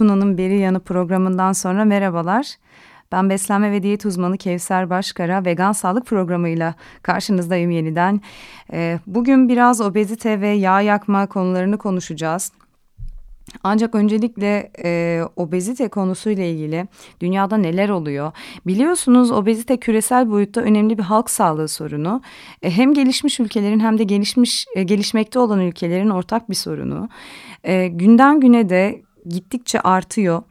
Tuna'nın Beri Yanı programından sonra merhabalar. Ben beslenme ve diyet uzmanı Kevser Başkara vegan sağlık programıyla karşınızdayım yeniden. Ee, bugün biraz obezite ve yağ yakma konularını konuşacağız. Ancak öncelikle e, obezite konusuyla ilgili dünyada neler oluyor? Biliyorsunuz obezite küresel boyutta önemli bir halk sağlığı sorunu. E, hem gelişmiş ülkelerin hem de gelişmiş e, gelişmekte olan ülkelerin ortak bir sorunu. E, günden güne de gittikçe artıyor.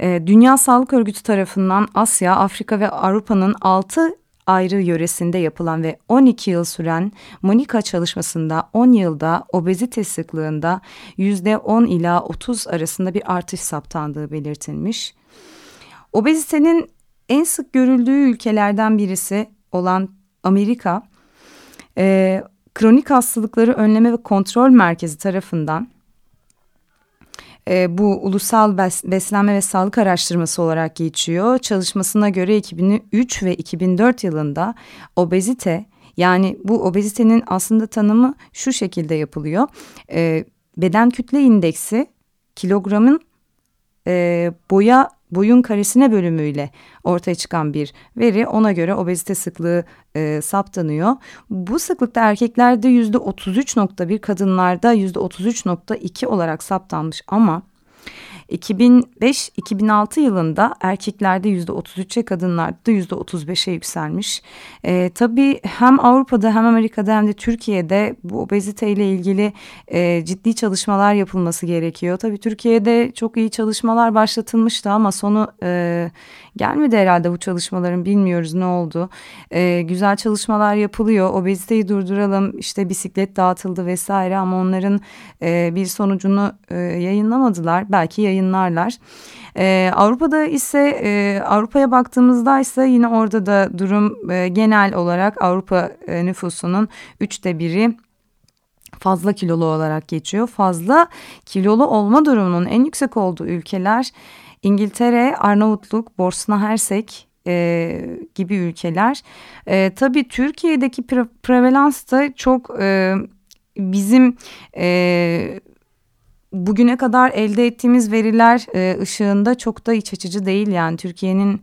E, Dünya Sağlık Örgütü tarafından Asya, Afrika ve Avrupa'nın 6 ayrı yöresinde yapılan ve 12 yıl süren Monika çalışmasında 10 yılda obezite sıklığında %10 ila 30 arasında bir artış saptandığı belirtilmiş. Obezitenin en sık görüldüğü ülkelerden birisi olan Amerika, e, kronik hastalıkları önleme ve kontrol merkezi tarafından e, bu ulusal bes, beslenme ve sağlık araştırması olarak geçiyor. Çalışmasına göre 2003 ve 2004 yılında obezite yani bu obezitenin aslında tanımı şu şekilde yapılıyor. E, beden kütle indeksi kilogramın e, boya boyun karesine bölümüyle ortaya çıkan bir veri. Ona göre obezite sıklığı e, saptanıyor. Bu sıklıkta erkeklerde yüzde 33.1 kadınlarda yüzde 33.2 olarak saptanmış ama 2005-2006 yılında erkeklerde yüzde 33'e kadınlarda yüzde 35'e yükselmiş. E, tabii hem Avrupa'da hem Amerika'da hem de Türkiye'de bu obezite ile ilgili e, ciddi çalışmalar yapılması gerekiyor. Tabii Türkiye'de çok iyi çalışmalar başlatılmıştı ama sonu e, gelmedi herhalde bu çalışmaların bilmiyoruz ne oldu. E, güzel çalışmalar yapılıyor obeziteyi durduralım işte bisiklet dağıtıldı vesaire ama onların e, bir sonucunu e, yayınlamadılar belki yayınlarlar. Ee, Avrupa'da ise e, Avrupa'ya baktığımızda ise yine orada da durum e, genel olarak Avrupa e, nüfusunun üçte biri fazla kilolu olarak geçiyor. Fazla kilolu olma durumunun en yüksek olduğu ülkeler İngiltere, Arnavutluk, Bosna Hersek e, gibi ülkeler. E, tabii Türkiye'deki pre prevalans da çok e, bizim e, bugüne kadar elde ettiğimiz veriler e, ışığında çok da iç açıcı değil yani Türkiye'nin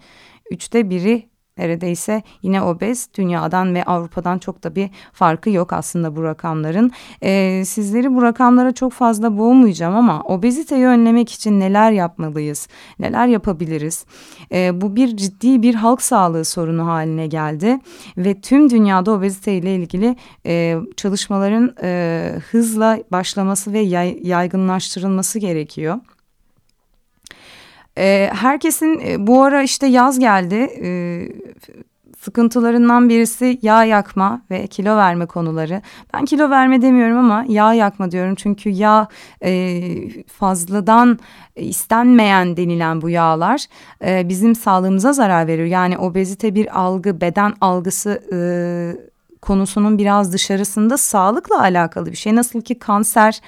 üçte biri neredeyse yine obez dünyadan ve Avrupa'dan çok da bir farkı yok aslında bu rakamların. Ee, sizleri bu rakamlara çok fazla boğmayacağım ama obeziteyi önlemek için neler yapmalıyız, neler yapabiliriz? Ee, bu bir ciddi bir halk sağlığı sorunu haline geldi ve tüm dünyada obezite ile ilgili e, çalışmaların e, hızla başlaması ve yay, yaygınlaştırılması gerekiyor. E, herkesin bu ara işte yaz geldi. E, sıkıntılarından birisi yağ yakma ve kilo verme konuları. Ben kilo verme demiyorum ama yağ yakma diyorum. Çünkü yağ e, fazladan istenmeyen denilen bu yağlar e, bizim sağlığımıza zarar veriyor. Yani obezite bir algı, beden algısı e, konusunun biraz dışarısında sağlıkla alakalı bir şey. Nasıl ki kanser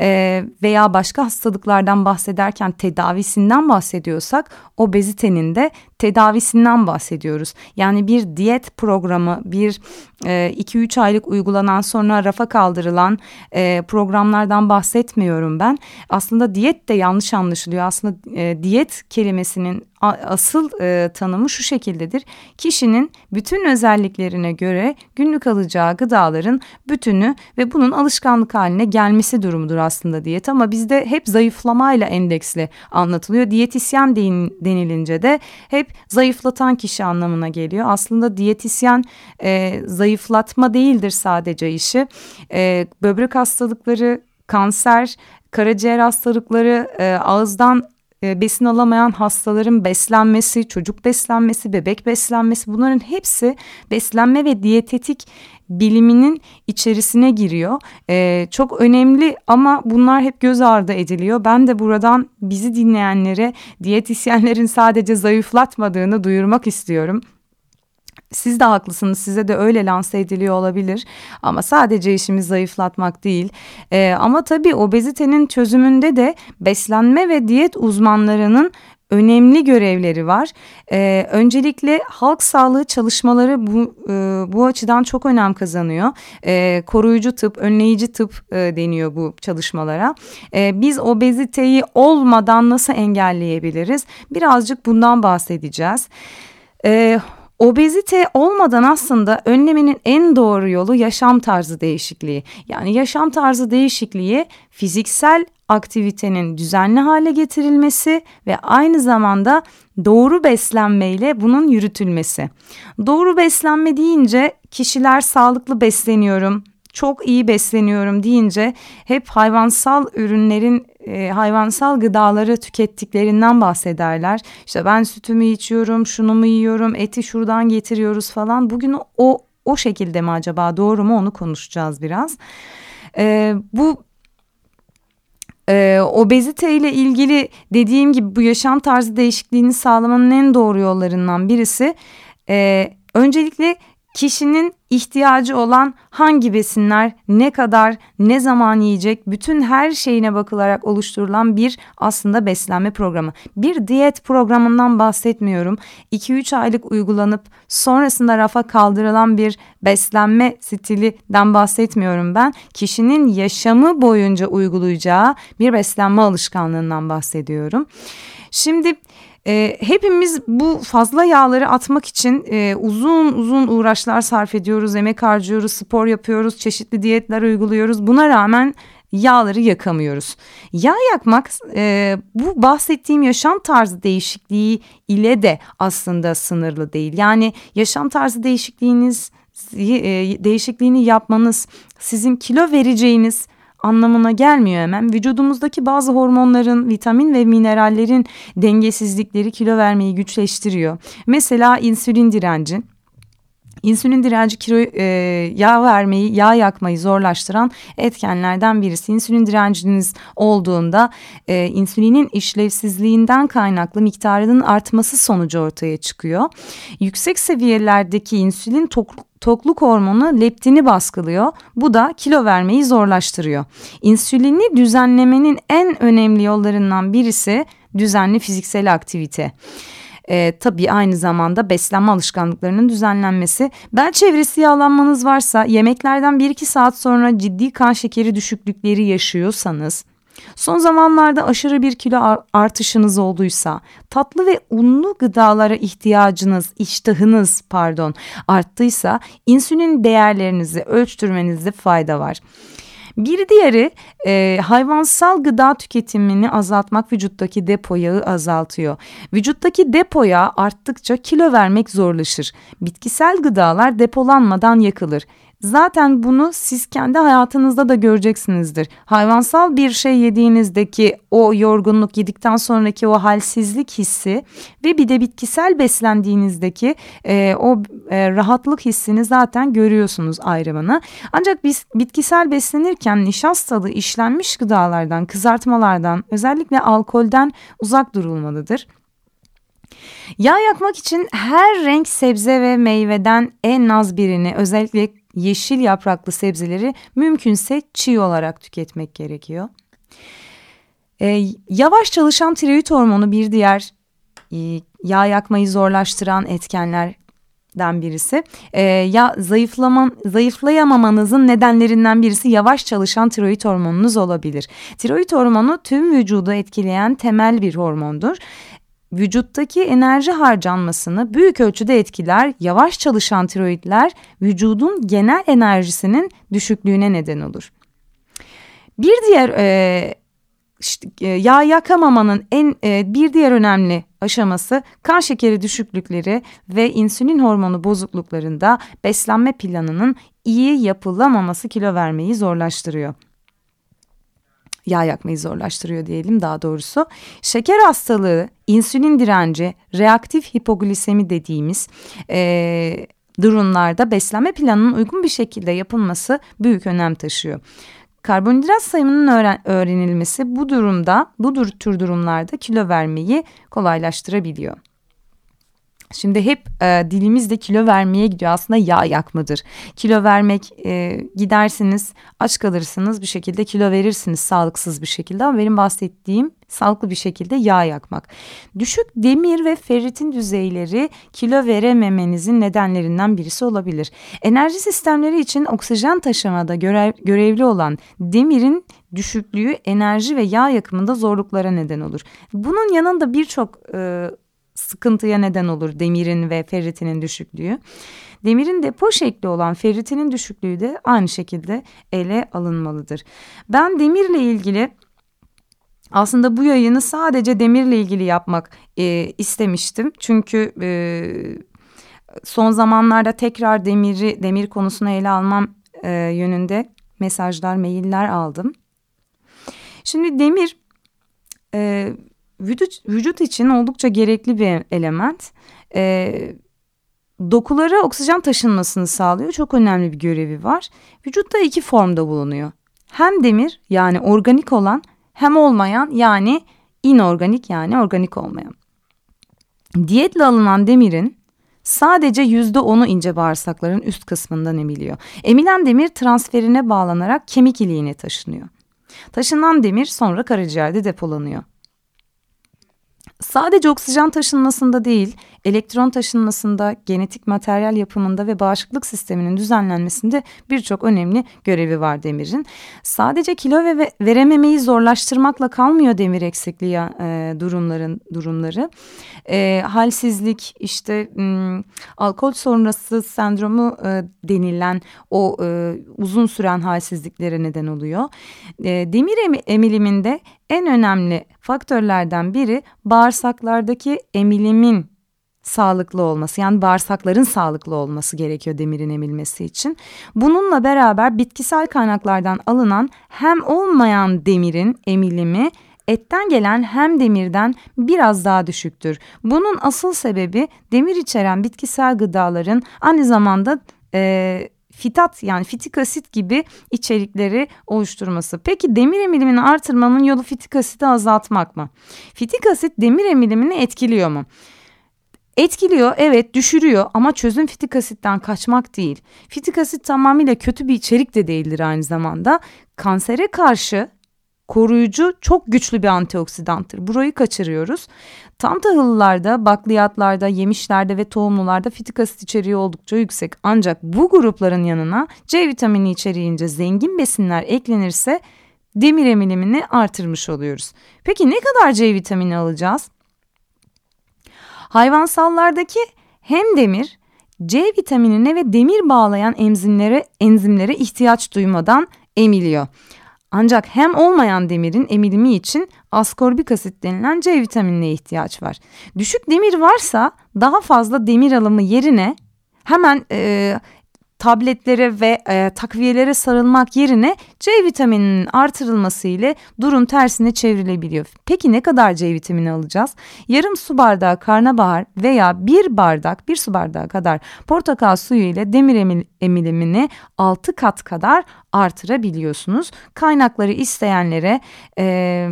e, veya başka hastalıklardan bahsederken tedavisinden bahsediyorsak obezitenin de tedavisinden bahsediyoruz. Yani bir diyet programı, bir 2-3 e, aylık uygulanan sonra rafa kaldırılan e, programlardan bahsetmiyorum ben. Aslında diyet de yanlış anlaşılıyor. Aslında e, diyet kelimesinin asıl e, tanımı şu şekildedir. Kişinin bütün özelliklerine göre günlük alacağı gıdaların bütünü ve bunun alışkanlık haline gelmesi durumudur aslında diyet. Ama bizde hep zayıflamayla endeksli anlatılıyor. Diyetisyen denilince de hep zayıflatan kişi anlamına geliyor. Aslında diyetisyen e, zayıflatma değildir sadece işi. E, böbrek hastalıkları, kanser, karaciğer hastalıkları, e, ağızdan e, besin alamayan hastaların beslenmesi, çocuk beslenmesi, bebek beslenmesi bunların hepsi beslenme ve diyetetik biliminin içerisine giriyor. Ee, çok önemli ama bunlar hep göz ardı ediliyor. Ben de buradan bizi dinleyenlere diyetisyenlerin sadece zayıflatmadığını duyurmak istiyorum. Siz de haklısınız size de öyle lanse ediliyor olabilir ama sadece işimiz zayıflatmak değil ee, ama tabii obezitenin çözümünde de beslenme ve diyet uzmanlarının önemli görevleri var. Ee, öncelikle halk sağlığı çalışmaları bu e, bu açıdan çok önem kazanıyor. Ee, koruyucu tıp, önleyici tıp e, deniyor bu çalışmalara. Ee, biz obeziteyi olmadan nasıl engelleyebiliriz? Birazcık bundan bahsedeceğiz. Ee, Obezite olmadan aslında önlemenin en doğru yolu yaşam tarzı değişikliği. Yani yaşam tarzı değişikliği fiziksel aktivitenin düzenli hale getirilmesi ve aynı zamanda doğru beslenmeyle bunun yürütülmesi. Doğru beslenme deyince kişiler sağlıklı besleniyorum, çok iyi besleniyorum deyince hep hayvansal ürünlerin e, hayvansal gıdaları tükettiklerinden bahsederler. İşte ben sütümü içiyorum, şunu mu yiyorum, eti şuradan getiriyoruz falan. Bugün o o şekilde mi acaba doğru mu onu konuşacağız biraz. E, bu e, obezite ile ilgili dediğim gibi bu yaşam tarzı değişikliğini sağlamanın en doğru yollarından birisi e, öncelikle kişinin ihtiyacı olan hangi besinler ne kadar ne zaman yiyecek bütün her şeyine bakılarak oluşturulan bir aslında beslenme programı. Bir diyet programından bahsetmiyorum. 2-3 aylık uygulanıp sonrasında rafa kaldırılan bir beslenme stilinden bahsetmiyorum ben. Kişinin yaşamı boyunca uygulayacağı bir beslenme alışkanlığından bahsediyorum. Şimdi e, hepimiz bu fazla yağları atmak için e, uzun uzun uğraşlar sarf ediyoruz, emek harcıyoruz, spor yapıyoruz, çeşitli diyetler uyguluyoruz. Buna rağmen yağları yakamıyoruz. Yağ yakmak e, bu bahsettiğim yaşam tarzı değişikliği ile de aslında sınırlı değil. Yani yaşam tarzı değişikliğiniz e, değişikliğini yapmanız sizin kilo vereceğiniz anlamına gelmiyor hemen. Vücudumuzdaki bazı hormonların, vitamin ve minerallerin dengesizlikleri kilo vermeyi güçleştiriyor. Mesela insülin direnci. İnsülin direnci kilo e, yağ vermeyi, yağ yakmayı zorlaştıran etkenlerden birisi. İnsülin direnciniz olduğunda e, insülinin işlevsizliğinden kaynaklı miktarının artması sonucu ortaya çıkıyor. Yüksek seviyelerdeki insülin tok, tokluk hormonu leptini baskılıyor. Bu da kilo vermeyi zorlaştırıyor. İnsülini düzenlemenin en önemli yollarından birisi düzenli fiziksel aktivite. Ee, tabii aynı zamanda beslenme alışkanlıklarının düzenlenmesi. Bel çevresi yağlanmanız varsa yemeklerden 1-2 saat sonra ciddi kan şekeri düşüklükleri yaşıyorsanız Son zamanlarda aşırı bir kilo artışınız olduysa, tatlı ve unlu gıdalara ihtiyacınız, iştahınız pardon arttıysa insülin değerlerinizi ölçtürmenizde fayda var. Bir diğeri e, hayvansal gıda tüketimini azaltmak vücuttaki depo yağı azaltıyor. Vücuttaki depo yağı arttıkça kilo vermek zorlaşır. Bitkisel gıdalar depolanmadan yakılır. Zaten bunu siz kendi hayatınızda da göreceksinizdir. Hayvansal bir şey yediğinizdeki o yorgunluk yedikten sonraki o halsizlik hissi ve bir de bitkisel beslendiğinizdeki e, o e, rahatlık hissini zaten görüyorsunuz ayrımını. Ancak biz bitkisel beslenirken nişastalı işlenmiş gıdalardan, kızartmalardan, özellikle alkolden uzak durulmalıdır. Yağ yakmak için her renk sebze ve meyveden en az birini özellikle yeşil yapraklı sebzeleri mümkünse çiğ olarak tüketmek gerekiyor. Ee, yavaş çalışan tiroid hormonu bir diğer e, yağ yakmayı zorlaştıran etkenlerden birisi. Ee, ya zayıflaman, zayıflayamamanızın nedenlerinden birisi yavaş çalışan tiroid hormonunuz olabilir. Tiroid hormonu tüm vücudu etkileyen temel bir hormondur vücuttaki enerji harcanmasını büyük ölçüde etkiler. Yavaş çalışan tiroidler vücudun genel enerjisinin düşüklüğüne neden olur. Bir diğer e, işte, e, yağ yakamamanın en e, bir diğer önemli aşaması kan şekeri düşüklükleri ve insülin hormonu bozukluklarında beslenme planının iyi yapılamaması kilo vermeyi zorlaştırıyor. Yağ yakmayı zorlaştırıyor diyelim daha doğrusu. Şeker hastalığı, insülin direnci, reaktif hipoglisemi dediğimiz e, durumlarda beslenme planının uygun bir şekilde yapılması büyük önem taşıyor. Karbonhidrat sayımının öğren öğrenilmesi bu durumda, bu tür durumlarda kilo vermeyi kolaylaştırabiliyor. Şimdi hep e, dilimizde kilo vermeye gidiyor aslında yağ yakmadır. Kilo vermek e, gidersiniz aç kalırsınız bir şekilde kilo verirsiniz sağlıksız bir şekilde ama benim bahsettiğim sağlıklı bir şekilde yağ yakmak. Düşük demir ve ferritin düzeyleri kilo verememenizin nedenlerinden birisi olabilir. Enerji sistemleri için oksijen taşımada görev, görevli olan demirin düşüklüğü enerji ve yağ yakımında zorluklara neden olur. Bunun yanında birçok e, sıkıntıya neden olur demirin ve ferritinin düşüklüğü. Demirin depo şekli olan ferritinin düşüklüğü de aynı şekilde ele alınmalıdır. Ben demirle ilgili aslında bu yayını sadece demirle ilgili yapmak e, istemiştim. Çünkü e, son zamanlarda tekrar demiri demir konusunu ele almam e, yönünde mesajlar, mailler aldım. Şimdi demir e, vücut, vücut için oldukça gerekli bir element. E, dokulara oksijen taşınmasını sağlıyor. Çok önemli bir görevi var. Vücutta iki formda bulunuyor. Hem demir yani organik olan hem olmayan yani inorganik yani organik olmayan. Diyetle alınan demirin sadece yüzde onu ince bağırsakların üst kısmından emiliyor. Emilen demir transferine bağlanarak kemik iliğine taşınıyor. Taşınan demir sonra karaciğerde depolanıyor. Sadece oksijen taşınmasında değil, elektron taşınmasında, genetik materyal yapımında ve bağışıklık sisteminin düzenlenmesinde birçok önemli görevi var demirin. Sadece kilo ve verememeyi zorlaştırmakla kalmıyor demir eksikliği e, durumların durumları. E, halsizlik, işte m, alkol sonrası sendromu e, denilen o e, uzun süren halsizliklere neden oluyor. E, demir em emiliminde en önemli faktörlerden biri bağırsaklardaki emilimin sağlıklı olması yani bağırsakların sağlıklı olması gerekiyor demirin emilmesi için. Bununla beraber bitkisel kaynaklardan alınan hem olmayan demirin emilimi etten gelen hem demirden biraz daha düşüktür. Bunun asıl sebebi demir içeren bitkisel gıdaların aynı zamanda e, fitat yani fitik asit gibi içerikleri oluşturması. Peki demir emilimini artırmanın yolu fitik asiti azaltmak mı? Fitik asit demir emilimini etkiliyor mu? Etkiliyor evet düşürüyor ama çözüm fitik asitten kaçmak değil. Fitik asit tamamıyla kötü bir içerik de değildir aynı zamanda. Kansere karşı koruyucu çok güçlü bir antioksidanttır. Burayı kaçırıyoruz. Tam tahıllarda, bakliyatlarda, yemişlerde ve tohumlularda fitik asit içeriği oldukça yüksek. Ancak bu grupların yanına C vitamini içeriğince zengin besinler eklenirse demir emilimini artırmış oluyoruz. Peki ne kadar C vitamini alacağız? Hayvansallardaki hem demir, C vitaminine ve demir bağlayan enzimlere, enzimlere ihtiyaç duymadan emiliyor. Ancak hem olmayan demirin emilimi için askorbik asit denilen C vitaminine ihtiyaç var. Düşük demir varsa daha fazla demir alımı yerine hemen e, tabletlere ve e, takviyelere sarılmak yerine C vitamininin artırılması ile durum tersine çevrilebiliyor. Peki ne kadar C vitamini alacağız? Yarım su bardağı karnabahar veya bir bardak bir su bardağı kadar portakal suyu ile demir emil, emilimini 6 kat kadar artırabiliyorsunuz. Kaynakları isteyenlere e,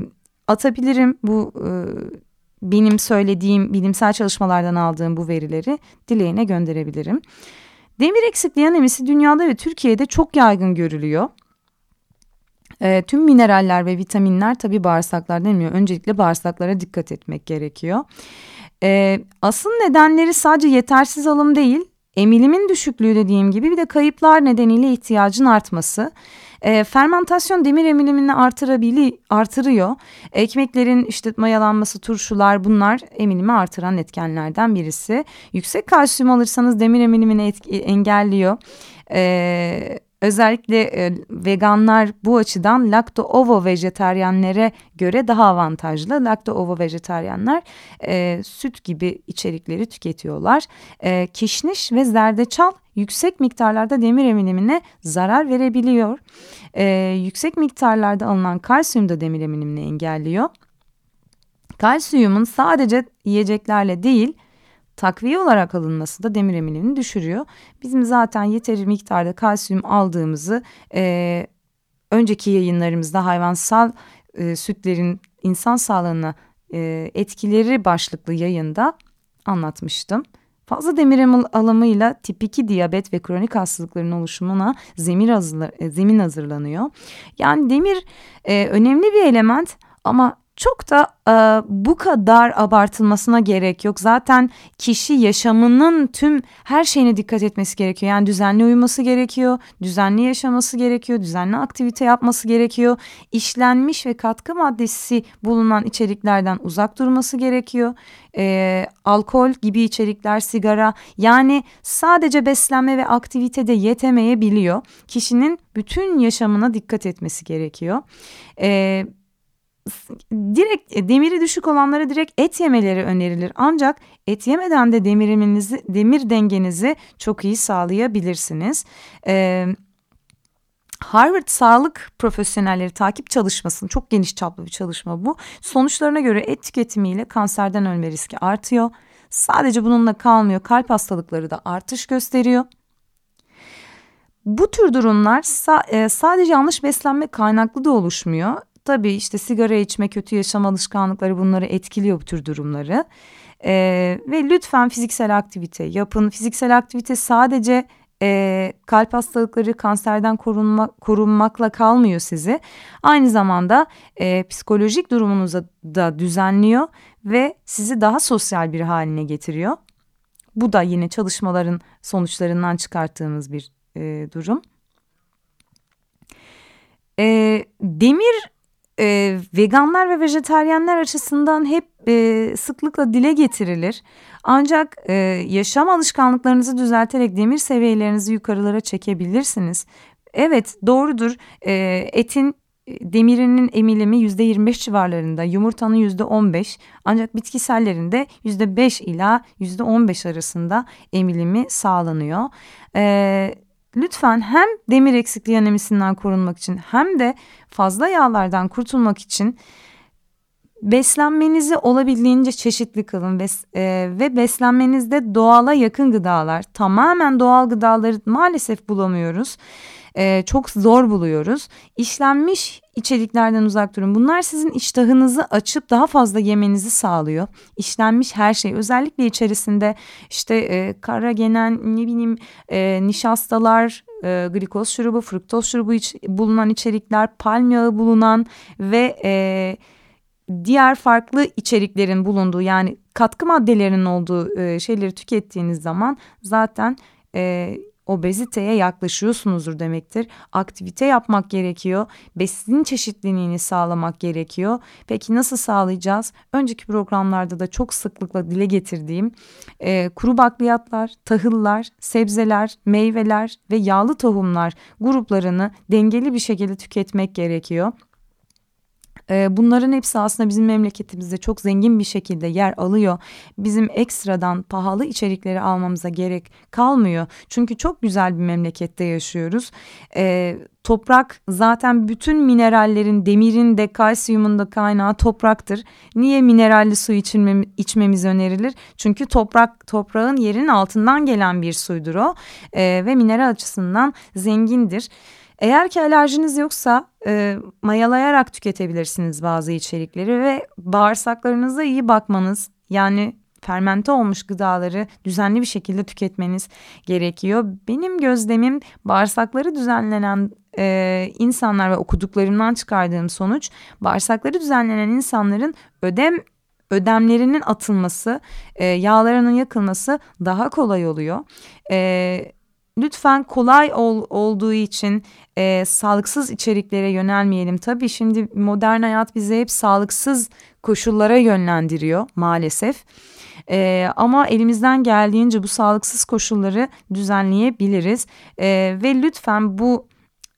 atabilirim bu e, benim söylediğim bilimsel çalışmalardan aldığım bu verileri dileğine gönderebilirim. Demir eksikliği anemisi dünyada ve Türkiye'de çok yaygın görülüyor. E, tüm mineraller ve vitaminler tabii bağırsaklardan emiyor. Öncelikle bağırsaklara dikkat etmek gerekiyor. E, asıl nedenleri sadece yetersiz alım değil, emilimin düşüklüğü dediğim gibi bir de kayıplar nedeniyle ihtiyacın artması. E, fermentasyon demir emilimini artırabili, artırıyor. Ekmeklerin işte mayalanması, turşular bunlar emilimi artıran etkenlerden birisi. Yüksek kalsiyum alırsanız demir emilimini etki, engelliyor. E, özellikle e, veganlar bu açıdan lakto ovo vejeteryenlere göre daha avantajlı. Lakto ovo vejeteryenler e, süt gibi içerikleri tüketiyorlar. E, kişniş ve zerdeçal yüksek miktarlarda demir eminimine zarar verebiliyor. E, yüksek miktarlarda alınan kalsiyum da demir eminimini engelliyor. Kalsiyumun sadece yiyeceklerle değil takviye olarak alınması da demir eminimini düşürüyor. Bizim zaten yeteri miktarda kalsiyum aldığımızı e, önceki yayınlarımızda hayvansal e, sütlerin insan sağlığına e, etkileri başlıklı yayında anlatmıştım. Fazla demir alımıyla tip 2 diyabet ve kronik hastalıkların oluşumuna zemin, hazırla, e, zemin hazırlanıyor. Yani demir e, önemli bir element ama çok da e, bu kadar abartılmasına gerek yok. Zaten kişi yaşamının tüm her şeyine dikkat etmesi gerekiyor. Yani düzenli uyuması gerekiyor, düzenli yaşaması gerekiyor, düzenli aktivite yapması gerekiyor. İşlenmiş ve katkı maddesi bulunan içeriklerden uzak durması gerekiyor. E, alkol gibi içerikler, sigara yani sadece beslenme ve aktivite de yetemeyebiliyor. Kişinin bütün yaşamına dikkat etmesi gerekiyor. Evet direkt e, demiri düşük olanlara direkt et yemeleri önerilir. Ancak et yemeden de demirimizi, demir dengenizi çok iyi sağlayabilirsiniz. Ee, Harvard Sağlık Profesyonelleri Takip Çalışması'nın çok geniş çaplı bir çalışma bu. Sonuçlarına göre et tüketimiyle kanserden ölme riski artıyor. Sadece bununla kalmıyor. Kalp hastalıkları da artış gösteriyor. Bu tür durumlar e, sadece yanlış beslenme kaynaklı da oluşmuyor. Tabii işte sigara içme, kötü yaşam alışkanlıkları bunları etkiliyor bu tür durumları. Ee, ve lütfen fiziksel aktivite yapın. Fiziksel aktivite sadece e, kalp hastalıkları, kanserden korunma, korunmakla kalmıyor sizi. Aynı zamanda e, psikolojik durumunuzu da düzenliyor ve sizi daha sosyal bir haline getiriyor. Bu da yine çalışmaların sonuçlarından çıkarttığımız bir e, durum. E, demir e, veganlar ve vejeteryenler açısından hep e, sıklıkla dile getirilir. Ancak e, yaşam alışkanlıklarınızı düzelterek demir seviyelerinizi yukarılara çekebilirsiniz. Evet doğrudur e, etin demirinin emilimi yüzde 25 civarlarında, yumurtanın yüzde 15 ancak bitkisellerinde yüzde 5 ila yüzde 15 arasında emilimi sağlanıyor. Ee, lütfen hem demir eksikliği anemisinden korunmak için hem de fazla yağlardan kurtulmak için beslenmenizi olabildiğince çeşitli kılın ve, e, ve beslenmenizde doğala yakın gıdalar tamamen doğal gıdaları maalesef bulamıyoruz. E, çok zor buluyoruz. İşlenmiş içeriklerden uzak durun. Bunlar sizin iştahınızı açıp daha fazla yemenizi sağlıyor. İşlenmiş her şey özellikle içerisinde işte e, kara genen ne bileyim e, nişastalar, e, glikoz şurubu, fruktoz şurubu iç, bulunan içerikler, palm yağı bulunan ve e, diğer farklı içeriklerin bulunduğu yani katkı maddelerinin olduğu e, şeyleri tükettiğiniz zaman zaten e, obeziteye yaklaşıyorsunuzdur demektir. Aktivite yapmak gerekiyor. Besin çeşitliliğini sağlamak gerekiyor. Peki nasıl sağlayacağız? Önceki programlarda da çok sıklıkla dile getirdiğim e, kuru bakliyatlar, tahıllar, sebzeler, meyveler ve yağlı tohumlar gruplarını dengeli bir şekilde tüketmek gerekiyor. Ee, bunların hepsi aslında bizim memleketimizde çok zengin bir şekilde yer alıyor. Bizim ekstradan pahalı içerikleri almamıza gerek kalmıyor. Çünkü çok güzel bir memlekette yaşıyoruz. Ee, toprak zaten bütün minerallerin, demirin de kalsiyumun da kaynağı topraktır. Niye mineralli su içmem, içmemiz önerilir? Çünkü toprak toprağın yerinin altından gelen bir suydur o ee, ve mineral açısından zengindir. Eğer ki alerjiniz yoksa e, mayalayarak tüketebilirsiniz bazı içerikleri ve bağırsaklarınıza iyi bakmanız yani fermente olmuş gıdaları düzenli bir şekilde tüketmeniz gerekiyor. Benim gözlemim bağırsakları düzenlenen e, insanlar ve okuduklarımdan çıkardığım sonuç bağırsakları düzenlenen insanların ödem ödemlerinin atılması, e, yağlarının yakılması daha kolay oluyor. E, lütfen kolay ol, olduğu için e, sağlıksız içeriklere yönelmeyelim. Tabii şimdi modern hayat bizi hep sağlıksız koşullara yönlendiriyor maalesef. E, ama elimizden geldiğince bu sağlıksız koşulları düzenleyebiliriz. E, ve lütfen bu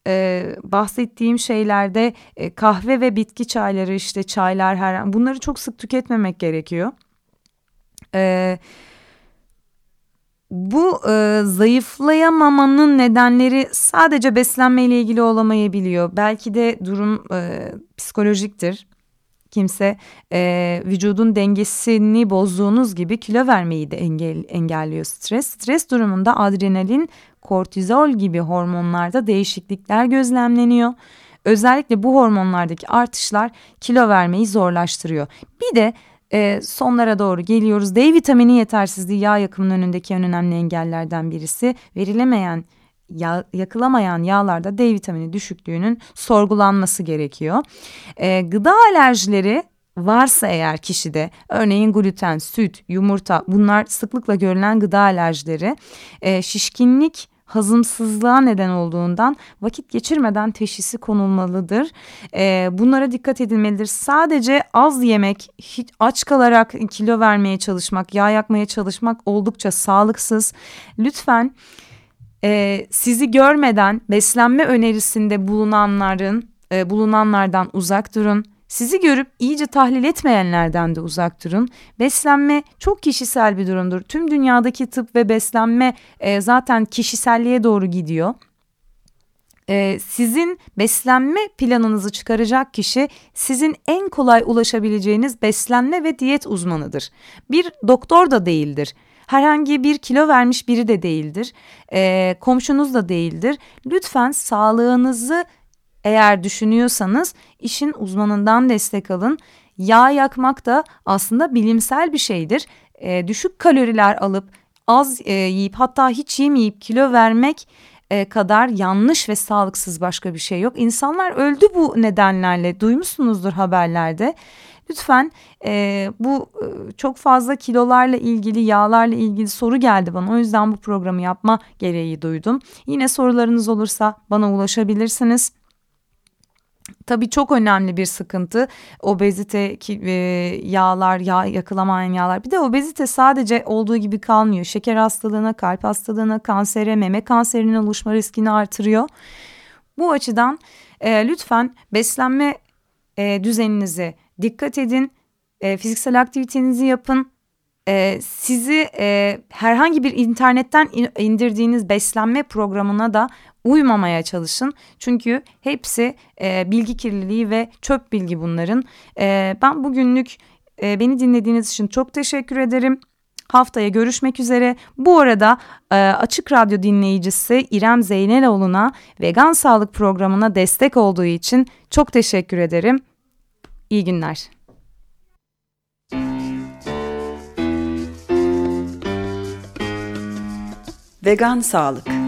e, bahsettiğim şeylerde e, kahve ve bitki çayları işte çaylar her bunları çok sık tüketmemek gerekiyor. Evet bu e, zayıflayamamanın nedenleri sadece beslenme ile ilgili olamayabiliyor. Belki de durum e, psikolojiktir. Kimse e, vücudun dengesini bozduğunuz gibi kilo vermeyi de engel, engelliyor stres. Stres durumunda adrenalin, kortizol gibi hormonlarda değişiklikler gözlemleniyor. Özellikle bu hormonlardaki artışlar kilo vermeyi zorlaştırıyor. Bir de e, sonlara doğru geliyoruz. D vitamini yetersizliği yağ yakımının önündeki en önemli engellerden birisi. Verilemeyen yağ, yakılamayan yağlarda D vitamini düşüklüğünün sorgulanması gerekiyor. E, gıda alerjileri varsa eğer kişide örneğin gluten, süt, yumurta bunlar sıklıkla görülen gıda alerjileri e, şişkinlik hazımsızlığa neden olduğundan vakit geçirmeden teşhisi konulmalıdır. E, bunlara dikkat edilmelidir. Sadece az yemek, hiç aç kalarak kilo vermeye çalışmak, yağ yakmaya çalışmak oldukça sağlıksız. Lütfen e, sizi görmeden beslenme önerisinde bulunanların e, bulunanlardan uzak durun. Sizi görüp iyice tahlil etmeyenlerden de uzak durun. Beslenme çok kişisel bir durumdur. Tüm dünyadaki tıp ve beslenme e, zaten kişiselliğe doğru gidiyor. E, sizin beslenme planınızı çıkaracak kişi sizin en kolay ulaşabileceğiniz beslenme ve diyet uzmanıdır. Bir doktor da değildir herhangi bir kilo vermiş biri de değildir. E, komşunuz da değildir. Lütfen sağlığınızı eğer düşünüyorsanız işin uzmanından destek alın. Yağ yakmak da aslında bilimsel bir şeydir. E, düşük kaloriler alıp az e, yiyip hatta hiç yemeyip kilo vermek e, kadar yanlış ve sağlıksız başka bir şey yok. İnsanlar öldü bu nedenlerle duymuşsunuzdur haberlerde. Lütfen e, bu e, çok fazla kilolarla ilgili yağlarla ilgili soru geldi bana. O yüzden bu programı yapma gereği duydum. Yine sorularınız olursa bana ulaşabilirsiniz. Tabii çok önemli bir sıkıntı obezite e, yağlar yağ yakılamayan yağlar. Bir de obezite sadece olduğu gibi kalmıyor. Şeker hastalığına kalp hastalığına kansere meme kanserinin oluşma riskini artırıyor. Bu açıdan e, lütfen beslenme e, düzeninizi dikkat edin. E, fiziksel aktivitenizi yapın. E, sizi e, herhangi bir internetten indirdiğiniz beslenme programına da uymamaya çalışın. Çünkü hepsi e, bilgi kirliliği ve çöp bilgi bunların. E, ben bugünlük e, beni dinlediğiniz için çok teşekkür ederim. Haftaya görüşmek üzere. Bu arada e, Açık Radyo dinleyicisi İrem Zeyneloğlu'na vegan sağlık programına destek olduğu için çok teşekkür ederim. İyi günler. Vegan sağlık